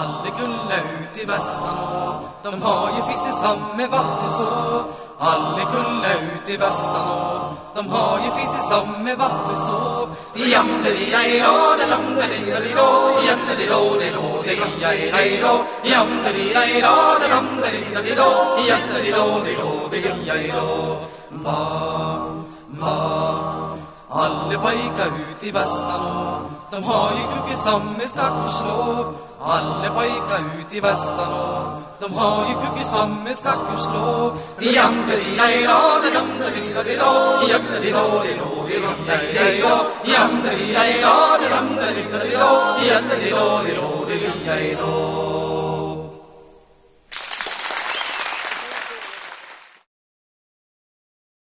Alle gulla ut i Västanå De har ju fisket som är så Alle gulla ut i Västanå De har ju fisket som är vattuså Jam-de-di-dej-då, da-dam-de-di-dej-då Jam-de-di-då, di-då, di-dej-dej-då Jam-de-di-dej-då, da-dam-de-di-dej-då Jam-de-di-då, di-då, di-dej-dej-då Ma, ma Alle pojkar ut i Västanå De har ju kugge som är skackerslå Alle pojkar ut i Västanå De har ju kugge som är skackerslå Jam-de-di-dej-då, da-dam-de-di-dej-då Jam-de-di-då, di-då, di-dej-dej-då Jam-de-di-dej-då, da-dam-de-di-dej-då Jam-de-di-då, di-då, di-dej-dej-då